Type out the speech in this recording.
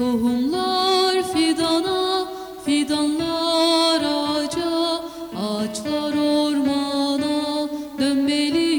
Tohumlar fidana, fidanlar ağaca, ağaçlar ormana dönmeli.